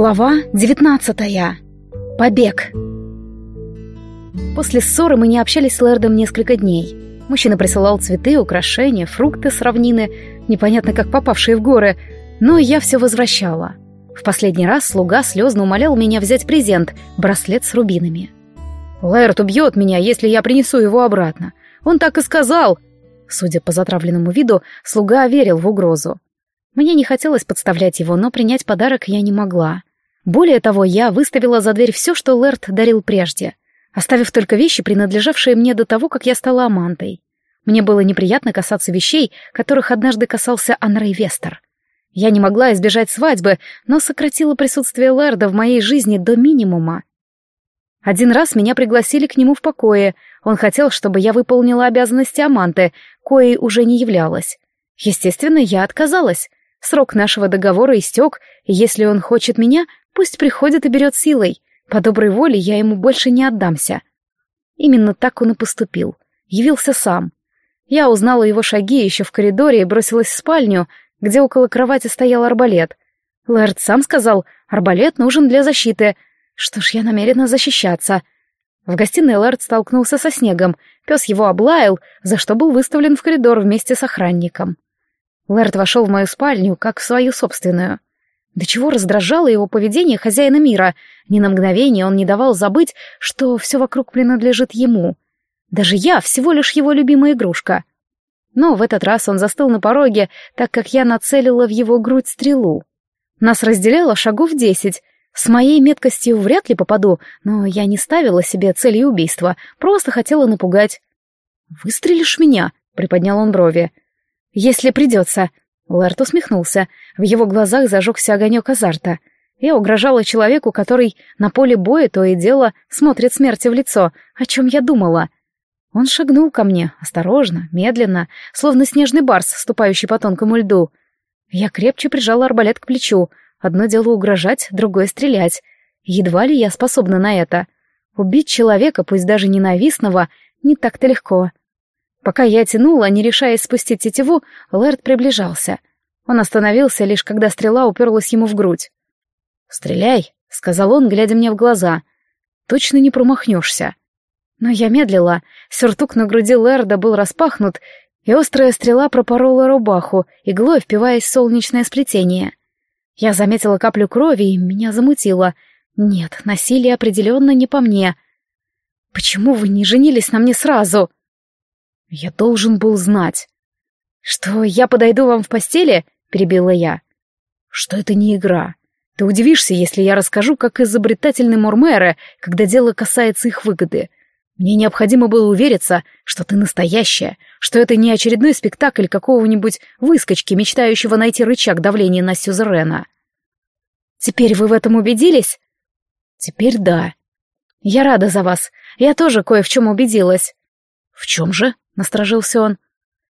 Глава девятнадцатая. Побег. После ссоры мы не общались с Лэрдом несколько дней. Мужчина присылал цветы, украшения, фрукты с равнины, непонятно как попавшие в горы, но я все возвращала. В последний раз слуга слезно умолял меня взять презент — браслет с рубинами. «Лэрд убьет меня, если я принесу его обратно. Он так и сказал!» Судя по затравленному виду, слуга верил в угрозу. Мне не хотелось подставлять его, но принять подарок я не могла. Более того, я выставила за дверь все, что Лэрд дарил прежде, оставив только вещи, принадлежавшие мне до того, как я стала амантой. Мне было неприятно касаться вещей, которых однажды касался Анрей Вестер. Я не могла избежать свадьбы, но сократила присутствие Лэрда в моей жизни до минимума. Один раз меня пригласили к нему в покое. Он хотел, чтобы я выполнила обязанности Аманты, коей уже не являлась. Естественно, я отказалась. Срок нашего договора истек, и если он хочет меня, пусть приходит и берет силой. По доброй воле я ему больше не отдамся. Именно так он и поступил. Явился сам. Я узнала его шаги еще в коридоре и бросилась в спальню, где около кровати стоял арбалет. Лэрд сам сказал, арбалет нужен для защиты. Что ж, я намерена защищаться. В гостиной Лэрд столкнулся со снегом. Пес его облаял, за что был выставлен в коридор вместе с охранником. Лэрд вошел в мою спальню, как в свою собственную. До чего раздражало его поведение хозяина мира. Ни на мгновение он не давал забыть, что все вокруг принадлежит ему. Даже я всего лишь его любимая игрушка. Но в этот раз он застыл на пороге, так как я нацелила в его грудь стрелу. Нас разделяло шагов десять. С моей меткостью вряд ли попаду, но я не ставила себе целью убийства, просто хотела напугать. «Выстрелишь меня?» — приподнял он брови. «Если придется». Лэрт усмехнулся. В его глазах зажегся огонек азарта. Я угрожала человеку, который на поле боя то и дело смотрит смерти в лицо, о чем я думала. Он шагнул ко мне, осторожно, медленно, словно снежный барс, ступающий по тонкому льду. Я крепче прижала арбалет к плечу. Одно дело угрожать, другое — стрелять. Едва ли я способна на это. Убить человека, пусть даже ненавистного, не так-то легко. Пока я тянула, не решаясь спустить тетиву, Лэрд приближался. Он остановился, лишь когда стрела уперлась ему в грудь. «Стреляй», — сказал он, глядя мне в глаза. «Точно не промахнешься». Но я медлила. Сюртук на груди Лэрда был распахнут, и острая стрела пропорола рубаху, иглой впиваясь в солнечное сплетение. Я заметила каплю крови, и меня замутило. Нет, насилие определенно не по мне. «Почему вы не женились на мне сразу?» Я должен был знать. «Что, я подойду вам в постели?» — перебила я. «Что это не игра. Ты удивишься, если я расскажу, как изобретательны Мормеры, когда дело касается их выгоды. Мне необходимо было увериться, что ты настоящая, что это не очередной спектакль какого-нибудь выскочки, мечтающего найти рычаг давления на Сюзерена». «Теперь вы в этом убедились?» «Теперь да. Я рада за вас. Я тоже кое в чем убедилась». «В чем же?» — насторожился он.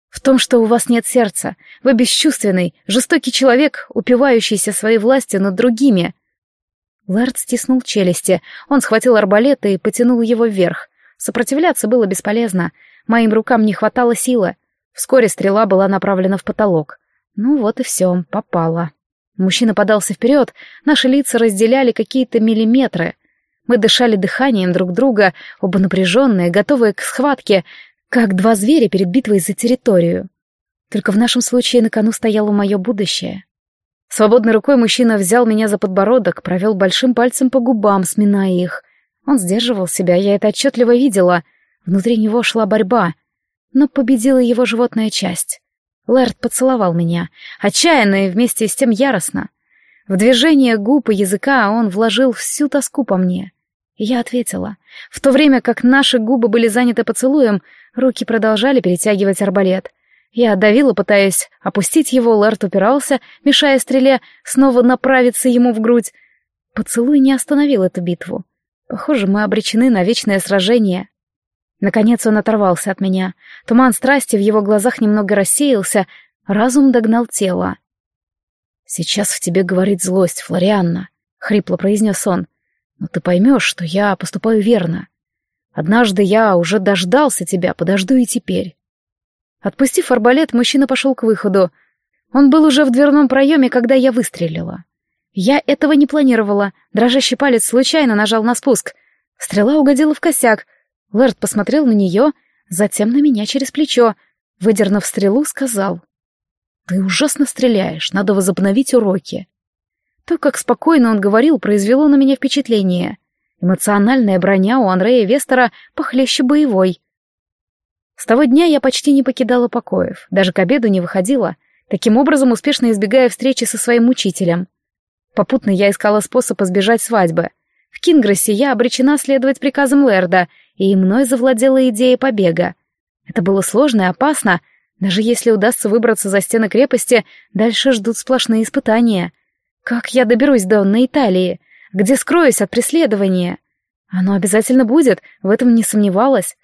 «В том, что у вас нет сердца. Вы бесчувственный, жестокий человек, упивающийся своей властью над другими». Лэрд стиснул челюсти. Он схватил арбалет и потянул его вверх. Сопротивляться было бесполезно. Моим рукам не хватало силы. Вскоре стрела была направлена в потолок. Ну вот и все, попала. Мужчина подался вперед, наши лица разделяли какие-то миллиметры. Мы дышали дыханием друг друга, оба напряженные, готовые к схватке, как два зверя перед битвой за территорию. Только в нашем случае на кону стояло мое будущее. Свободной рукой мужчина взял меня за подбородок, провел большим пальцем по губам, сминая их. Он сдерживал себя, я это отчетливо видела. Внутри него шла борьба. Но победила его животная часть. Лэрд поцеловал меня, отчаянно и вместе с тем яростно. В движение губ и языка он вложил всю тоску по мне. Я ответила. В то время как наши губы были заняты поцелуем, Руки продолжали перетягивать арбалет. Я давила, пытаясь опустить его, Лэрт упирался, мешая стреле снова направиться ему в грудь. Поцелуй не остановил эту битву. Похоже, мы обречены на вечное сражение. Наконец он оторвался от меня. Туман страсти в его глазах немного рассеялся, разум догнал тело. «Сейчас в тебе говорит злость, Флорианна», — хрипло произнес он. «Но ты поймешь, что я поступаю верно. Однажды я уже дождался тебя, подожду и теперь. Отпустив арбалет, мужчина пошел к выходу. Он был уже в дверном проеме, когда я выстрелила. Я этого не планировала. Дрожащий палец случайно нажал на спуск. Стрела угодила в косяк. Лэрд посмотрел на нее, затем на меня через плечо. Выдернув стрелу, сказал. «Ты ужасно стреляешь, надо возобновить уроки». То, как спокойно он говорил, произвело на меня впечатление. Эмоциональная броня у Андрея Вестера похлеще боевой. С того дня я почти не покидала покоев, даже к обеду не выходила, таким образом успешно избегая встречи со своим учителем. Попутно я искала способ избежать свадьбы. В Кингрессе я обречена следовать приказам Лерда, и мной завладела идея побега. Это было сложно и опасно. Даже если удастся выбраться за стены крепости, дальше ждут сплошные испытания. Как я доберусь до Онной Италии? Где скроюсь от преследования? Оно обязательно будет, в этом не сомневалась.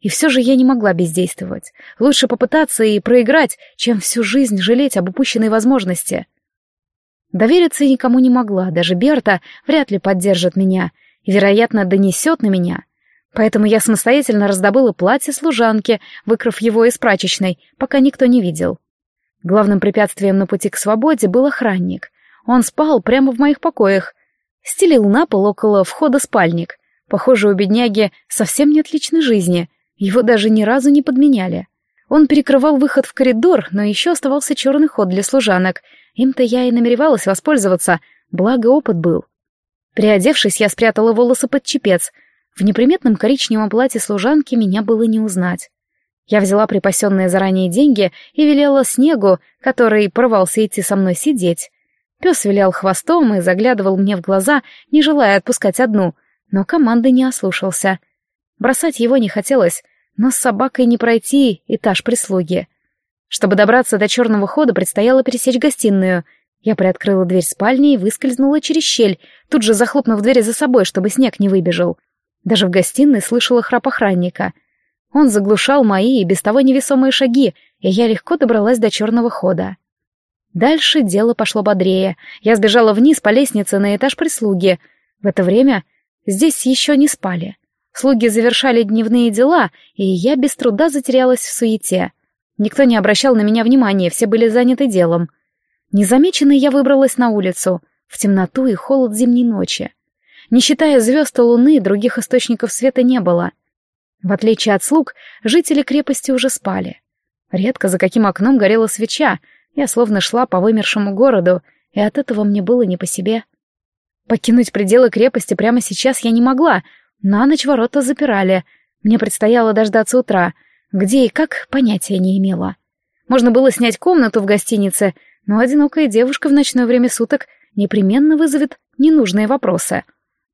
И все же я не могла бездействовать. Лучше попытаться и проиграть, чем всю жизнь жалеть об упущенной возможности. Довериться никому не могла, даже Берта вряд ли поддержит меня и, вероятно, донесет на меня. Поэтому я самостоятельно раздобыла платье служанки, выкрав его из прачечной, пока никто не видел. Главным препятствием на пути к свободе был охранник. Он спал прямо в моих покоях, стелил на пол около входа спальник. Похоже, у бедняги совсем нет личной жизни, его даже ни разу не подменяли. Он перекрывал выход в коридор, но еще оставался черный ход для служанок — им-то я и намеревалась воспользоваться, благо опыт был. Приодевшись, я спрятала волосы под чепец. В неприметном коричневом платье служанки меня было не узнать. Я взяла припасенные заранее деньги и велела Снегу, который порвался идти со мной сидеть. Пес вилял хвостом и заглядывал мне в глаза, не желая отпускать одну, но команды не ослушался. Бросать его не хотелось, но с собакой не пройти этаж прислуги. Чтобы добраться до черного хода, предстояло пересечь гостиную. Я приоткрыла дверь спальни и выскользнула через щель, тут же захлопнув дверь за собой, чтобы снег не выбежал. Даже в гостиной слышала храп охранника. Он заглушал мои и без того невесомые шаги, и я легко добралась до черного хода. Дальше дело пошло бодрее. Я сбежала вниз по лестнице на этаж прислуги. В это время здесь еще не спали. Слуги завершали дневные дела, и я без труда затерялась в суете. Никто не обращал на меня внимания, все были заняты делом. Незамеченной я выбралась на улицу, в темноту и холод зимней ночи. Не считая звезд и луны, других источников света не было. В отличие от слуг, жители крепости уже спали. Редко за каким окном горела свеча, я словно шла по вымершему городу, и от этого мне было не по себе. Покинуть пределы крепости прямо сейчас я не могла, на ночь ворота запирали, мне предстояло дождаться утра — где и как, понятия не имела. Можно было снять комнату в гостинице, но одинокая девушка в ночное время суток непременно вызовет ненужные вопросы.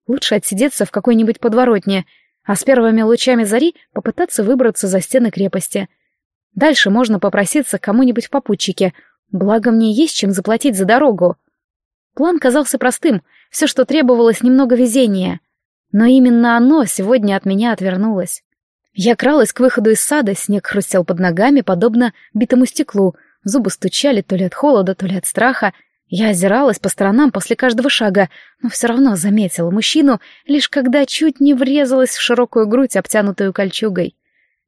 Лучше отсидеться в какой-нибудь подворотне, а с первыми лучами зари попытаться выбраться за стены крепости. Дальше можно попроситься к кому-нибудь в попутчике, благо мне есть чем заплатить за дорогу. План казался простым, все, что требовалось, немного везения. Но именно оно сегодня от меня отвернулось. Я кралась к выходу из сада, снег хрустел под ногами, подобно битому стеклу, зубы стучали то ли от холода, то ли от страха. Я озиралась по сторонам после каждого шага, но все равно заметила мужчину, лишь когда чуть не врезалась в широкую грудь, обтянутую кольчугой.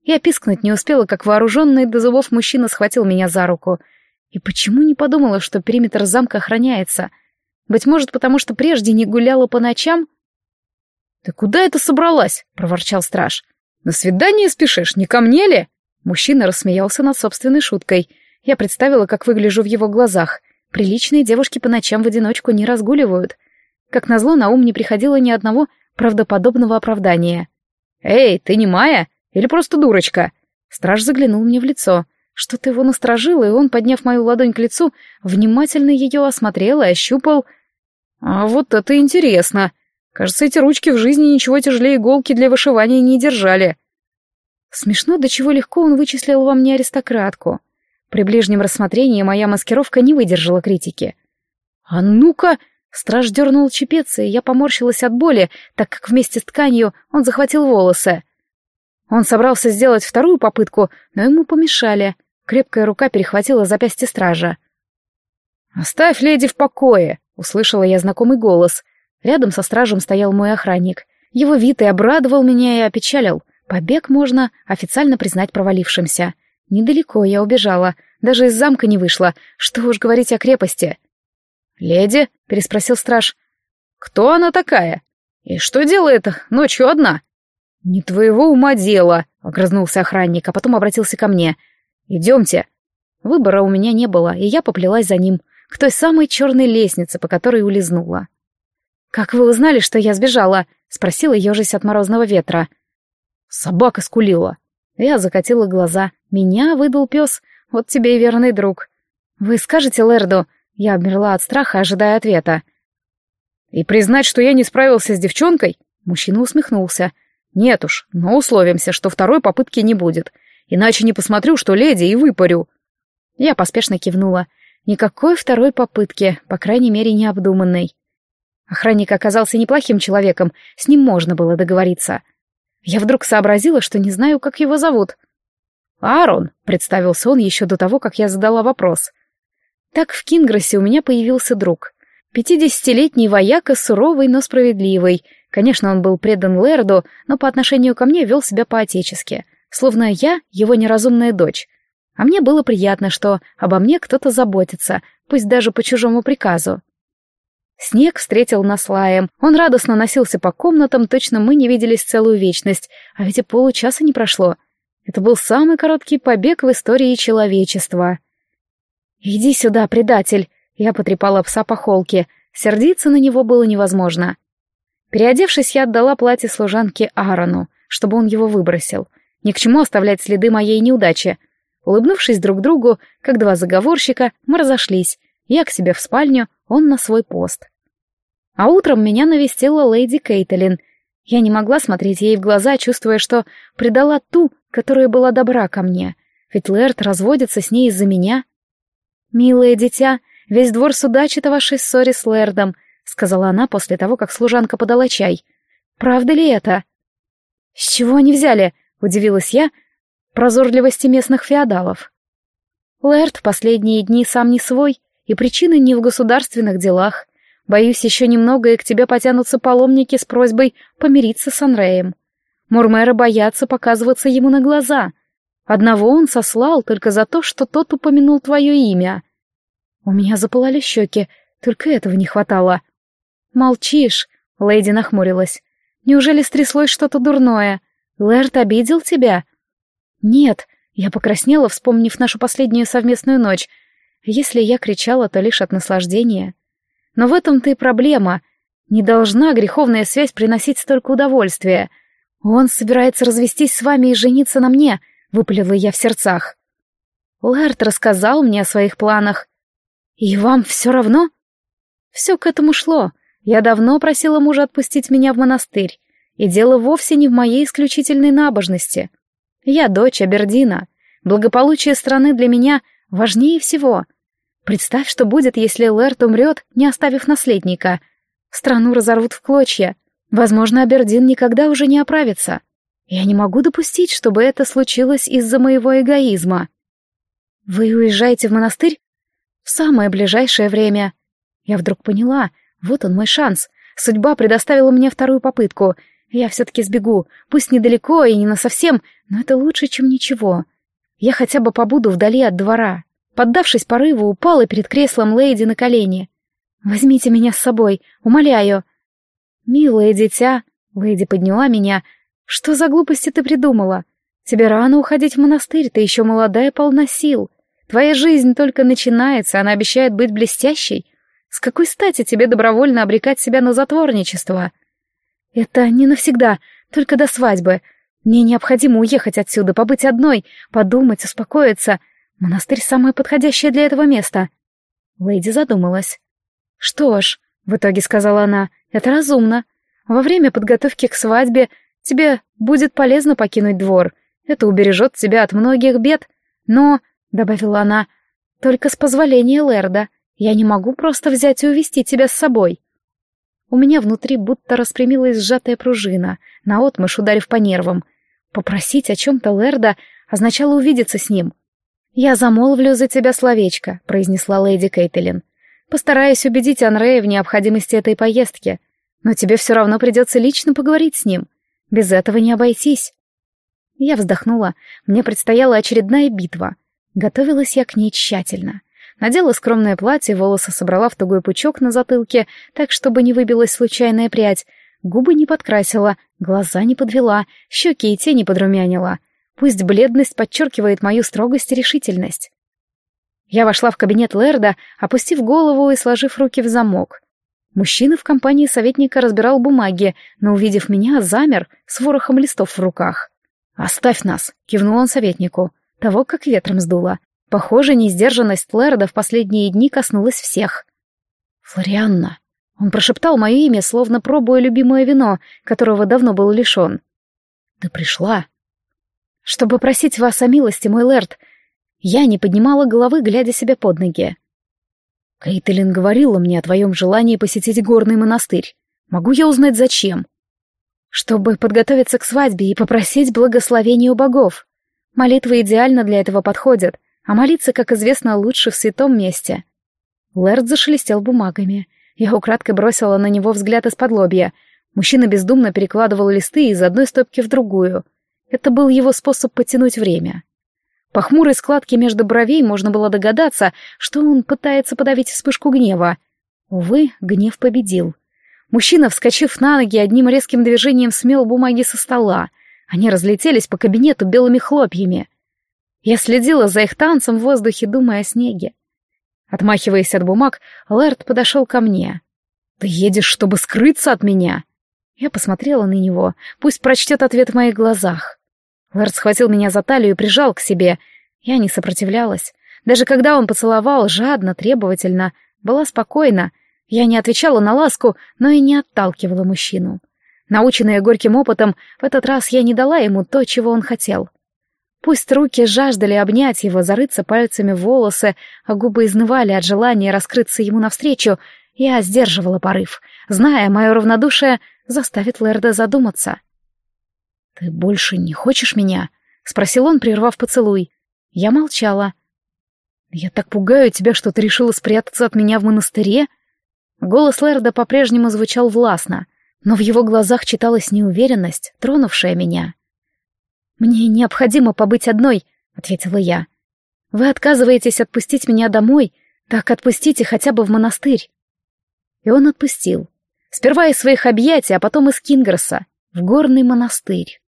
Я пискнуть не успела, как вооруженный до зубов мужчина схватил меня за руку. И почему не подумала, что периметр замка охраняется? Быть может, потому что прежде не гуляла по ночам? «Ты куда это собралась?» — проворчал страж. «На свидание спешишь, не ко мне ли?» Мужчина рассмеялся над собственной шуткой. Я представила, как выгляжу в его глазах. Приличные девушки по ночам в одиночку не разгуливают. Как назло, на ум не приходило ни одного правдоподобного оправдания. «Эй, ты не Майя? Или просто дурочка?» Страж заглянул мне в лицо. Что-то его насторожило, и он, подняв мою ладонь к лицу, внимательно ее осмотрел и ощупал. «А вот это интересно!» Кажется, эти ручки в жизни ничего тяжелее иголки для вышивания не держали. Смешно, до чего легко он вычислил во мне аристократку. При ближнем рассмотрении моя маскировка не выдержала критики. «А ну-ка!» Страж дернул чепец, и я поморщилась от боли, так как вместе с тканью он захватил волосы. Он собрался сделать вторую попытку, но ему помешали. Крепкая рука перехватила запястье стража. «Оставь леди в покое!» — услышала я знакомый голос. Рядом со стражем стоял мой охранник. Его вид и обрадовал меня, и опечалил. Побег можно официально признать провалившимся. Недалеко я убежала, даже из замка не вышла, что уж говорить о крепости. «Леди?» — переспросил страж. «Кто она такая? И что делает ночью одна?» «Не твоего ума дело», — огрызнулся охранник, а потом обратился ко мне. «Идемте». Выбора у меня не было, и я поплелась за ним, к той самой черной лестнице, по которой улизнула. «Как вы узнали, что я сбежала?» — спросила, ежась от морозного ветра. «Собака скулила». Я закатила глаза. «Меня выдал пес. Вот тебе и верный друг». «Вы скажете Лерду?» Я обмерла от страха, ожидая ответа. «И признать, что я не справился с девчонкой?» Мужчина усмехнулся. «Нет уж, но условимся, что второй попытки не будет. Иначе не посмотрю, что леди, и выпарю». Я поспешно кивнула. Никакой второй попытки, по крайней мере, необдуманной. Охранник оказался неплохим человеком, с ним можно было договориться. Я вдруг сообразила, что не знаю, как его зовут. «Аарон», — представился он еще до того, как я задала вопрос. Так в Кингросе у меня появился друг. Пятидесятилетний вояка, суровый, но справедливый. Конечно, он был предан Лерду, но по отношению ко мне вел себя по-отечески, словно я его неразумная дочь. А мне было приятно, что обо мне кто-то заботится, пусть даже по чужому приказу. Снег встретил нас лаем. Он радостно носился по комнатам, точно мы не виделись целую вечность, а ведь и получаса не прошло. Это был самый короткий побег в истории человечества. «Иди сюда, предатель!» Я потрепала пса по холке. Сердиться на него было невозможно. Переодевшись, я отдала платье служанке Аарону, чтобы он его выбросил. Ни к чему оставлять следы моей неудачи. Улыбнувшись друг другу, как два заговорщика, мы разошлись. Я к себе в спальню, он на свой пост. А утром меня навестила леди Кейтлин. Я не могла смотреть ей в глаза, чувствуя, что предала ту, которая была добра ко мне. Ведь Лэрд разводится с ней из-за меня. «Милое дитя, весь двор судачит о вашей ссоре с Лэрдом», — сказала она после того, как служанка подала чай. «Правда ли это?» «С чего они взяли?» — удивилась я прозорливости местных феодалов. Лэрд в последние дни сам не свой, и причины не в государственных делах. Боюсь, еще немного, и к тебе потянутся паломники с просьбой помириться с Анреем. Мурмеры боятся показываться ему на глаза. Одного он сослал только за то, что тот упомянул твое имя. У меня запылали щеки, только этого не хватало. «Молчишь», — леди нахмурилась. «Неужели стряслось что-то дурное? Лэрд обидел тебя?» «Нет», — я покраснела, вспомнив нашу последнюю совместную ночь. «Если я кричала, то лишь от наслаждения». Но в этом-то и проблема. Не должна греховная связь приносить столько удовольствия. Он собирается развестись с вами и жениться на мне, — выпалила я в сердцах. Лэрд рассказал мне о своих планах. «И вам все равно?» Все к этому шло. Я давно просила мужа отпустить меня в монастырь. И дело вовсе не в моей исключительной набожности. Я дочь Абердина. Благополучие страны для меня важнее всего. Представь, что будет, если Лэрд умрет, не оставив наследника. Страну разорвут в клочья. Возможно, Абердин никогда уже не оправится. Я не могу допустить, чтобы это случилось из-за моего эгоизма. Вы уезжаете в монастырь? В самое ближайшее время. Я вдруг поняла, вот он мой шанс. Судьба предоставила мне вторую попытку. Я все-таки сбегу, пусть недалеко и не насовсем, но это лучше, чем ничего. Я хотя бы побуду вдали от двора. Поддавшись порыву, упала перед креслом леди на колени. «Возьмите меня с собой, умоляю». «Милое дитя», — леди подняла меня, что за глупости ты придумала? Тебе рано уходить в монастырь, ты еще молодая полна сил. Твоя жизнь только начинается, она обещает быть блестящей. С какой стати тебе добровольно обрекать себя на затворничество? Это не навсегда, только до свадьбы. Мне необходимо уехать отсюда, побыть одной, подумать, успокоиться. Монастырь — самое подходящее для этого место. Лэйди задумалась. Что ж, в итоге сказала она, это разумно. Во время подготовки к свадьбе Тебе будет полезно покинуть двор. Это убережет тебя от многих бед. Но, — добавила она, — только с позволения Лерда. Я не могу просто взять и увести тебя с собой. У меня внутри будто распрямилась сжатая пружина, наотмашь ударив по нервам. Попросить о чем-то Лерда означало увидеться с ним. «Я замолвлю за тебя словечко», — произнесла леди Кейтлин. «Постараюсь убедить Анрея в необходимости этой поездки, но тебе все равно придется лично поговорить с ним. Без этого не обойтись. Я вздохнула. Мне предстояла очередная битва. Готовилась я к ней тщательно. Надела скромное платье, волосы собрала в тугой пучок на затылке, так, чтобы не выбилась случайная прядь, губы не подкрасила, глаза не подвела, щеки и тени подрумянила. Пусть бледность подчеркивает мою строгость и решительность. Я вошла в кабинет Лерда, опустив голову и сложив руки в замок. Мужчина в компании советника разбирал бумаги, но, увидев меня, замер с ворохом листов в руках. «Оставь нас!» — кивнул он советнику. Того, как ветром сдуло. Похоже, несдержанность Лерда в последние дни коснулась всех. «Флорианна!» Он прошептал мое имя, словно пробуя любимое вино, которого давно был лишен. «Ты пришла?» «Чтобы просить вас о милости, мой Лерд!» Я не поднимала головы, глядя себе под ноги. Кейтлин говорила мне о твоем желании посетить горный монастырь. Могу я узнать, зачем? Чтобы подготовиться к свадьбе и попросить благословения у богов. Молитвы идеально для этого подходят, а молиться, как известно, лучше в святом месте. Лэрд зашелестел бумагами. Я украдкой бросила на него взгляд из-под лобья. Мужчина бездумно перекладывал листы из одной стопки в другую. Это был его способ потянуть время. По хмурой складке между бровей можно было догадаться, что он пытается подавить вспышку гнева. Увы, гнев победил. Мужчина, вскочив на ноги, одним резким движением смел бумаги со стола. Они разлетелись по кабинету белыми хлопьями. Я следила за их танцем в воздухе, думая о снеге. Отмахиваясь от бумаг, Лэрд подошел ко мне. «Ты едешь, чтобы скрыться от меня?» Я посмотрела на него, пусть прочтет ответ в моих глазах. Лэрд схватил меня за талию и прижал к себе. Я не сопротивлялась. Даже когда он поцеловал, жадно, требовательно, была спокойна. Я не отвечала на ласку, но и не отталкивала мужчину. Наученная горьким опытом, в этот раз я не дала ему то, чего он хотел. Пусть руки жаждали обнять его, зарыться пальцами в волосы, а губы изнывали от желания раскрыться ему навстречу, я сдерживала порыв, зная, мое равнодушие заставит Лерда задуматься. «Ты больше не хочешь меня?» — спросил он, прервав поцелуй. Я молчала. «Я так пугаю тебя, что ты решила спрятаться от меня в монастыре?» Голос Лерда по-прежнему звучал властно, но в его глазах читалась неуверенность, тронувшая меня. «Мне необходимо побыть одной», — ответила я. «Вы отказываетесь отпустить меня домой, так отпустите хотя бы в монастырь». И он отпустил. Сперва из своих объятий, а потом из Кингерса, в горный монастырь.